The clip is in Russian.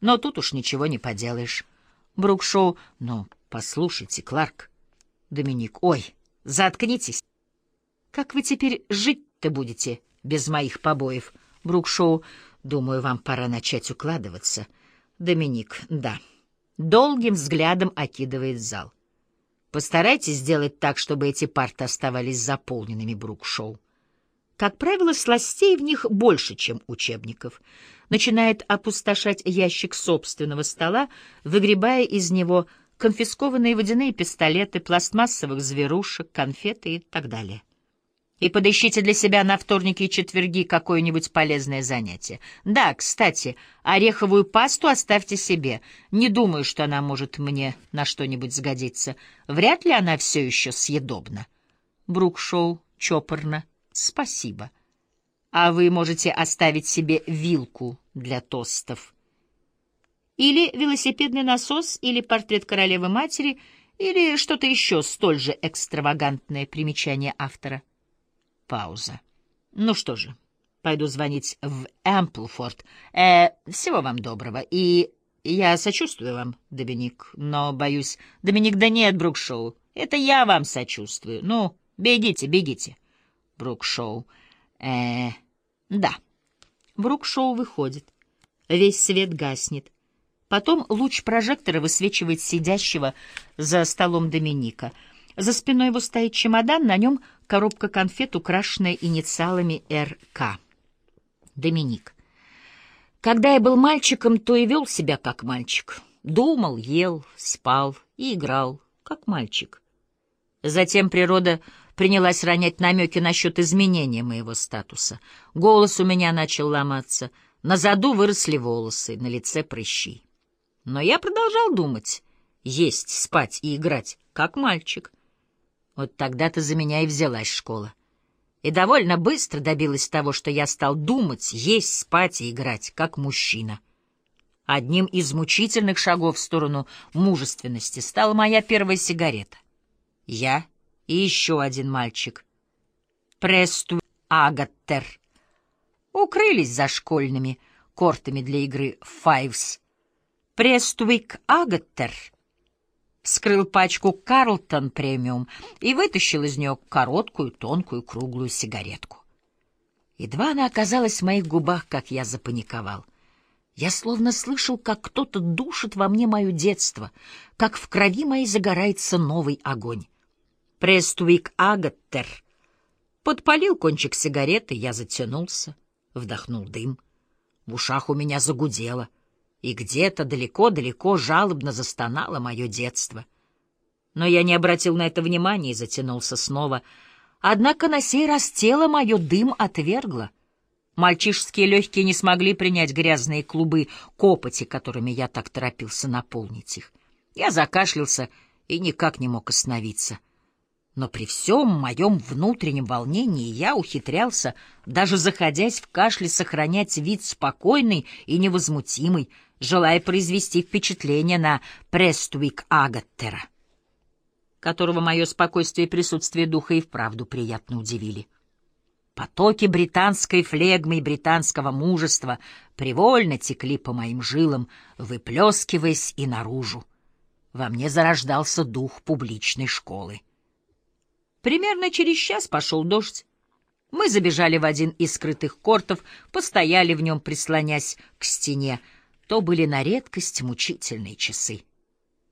Но тут уж ничего не поделаешь. Брукшоу... Но послушайте, Кларк. Доминик. Ой, заткнитесь. Как вы теперь жить-то будете без моих побоев? Брукшоу. Думаю, вам пора начать укладываться. Доминик. Да. Долгим взглядом окидывает зал. Постарайтесь сделать так, чтобы эти парты оставались заполненными, Брукшоу. Как правило, сластей в них больше, чем учебников. Начинает опустошать ящик собственного стола, выгребая из него конфискованные водяные пистолеты, пластмассовых зверушек, конфеты и так далее. И подыщите для себя на вторники и четверги какое-нибудь полезное занятие. Да, кстати, ореховую пасту оставьте себе. Не думаю, что она может мне на что-нибудь сгодиться. Вряд ли она все еще съедобна. Брукшоу чопорно. Спасибо. А вы можете оставить себе вилку для тостов. Или велосипедный насос, или портрет королевы-матери, или что-то еще столь же экстравагантное примечание автора. Пауза. Ну что же, пойду звонить в Эмплфорд. Э, всего вам доброго. И я сочувствую вам, Доминик, но, боюсь... Доминик, да нет, Брукшоу, это я вам сочувствую. Ну, бегите, бегите. Брукшоу. Э, да. Брукшоу выходит. Весь свет гаснет. Потом луч прожектора высвечивает сидящего за столом Доминика. За спиной его стоит чемодан, на нем коробка конфет, украшенная инициалами РК. Доминик. Когда я был мальчиком, то и вел себя как мальчик. Думал, ел, спал и играл, как мальчик. Затем природа принялась ронять намеки насчет изменения моего статуса. Голос у меня начал ломаться, на заду выросли волосы, на лице прыщи. Но я продолжал думать, есть, спать и играть, как мальчик. Вот тогда-то за меня и взялась школа. И довольно быстро добилась того, что я стал думать, есть, спать и играть, как мужчина. Одним из мучительных шагов в сторону мужественности стала моя первая сигарета. Я и еще один мальчик. Престу Агаттер. Укрылись за школьными кортами для игры «Файвс». Престуик Агаттер вскрыл пачку «Карлтон премиум» и вытащил из нее короткую, тонкую, круглую сигаретку. Едва она оказалась в моих губах, как я запаниковал. Я словно слышал, как кто-то душит во мне мое детство, как в крови моей загорается новый огонь. Престуик Агаттер. Подпалил кончик сигареты, я затянулся, вдохнул дым. В ушах у меня загудело, и где-то далеко-далеко жалобно застонало мое детство. Но я не обратил на это внимания и затянулся снова. Однако на сей раз тело мое дым отвергло. Мальчишеские легкие не смогли принять грязные клубы копоти, которыми я так торопился наполнить их. Я закашлялся и никак не мог остановиться — но при всем моем внутреннем волнении я ухитрялся, даже заходясь в кашле, сохранять вид спокойный и невозмутимый, желая произвести впечатление на Престуик Агаттера, которого мое спокойствие и присутствие духа и вправду приятно удивили. Потоки британской флегмы и британского мужества привольно текли по моим жилам, выплескиваясь и наружу. Во мне зарождался дух публичной школы. Примерно через час пошел дождь. Мы забежали в один из скрытых кортов, постояли в нем, прислонясь к стене. То были на редкость мучительные часы.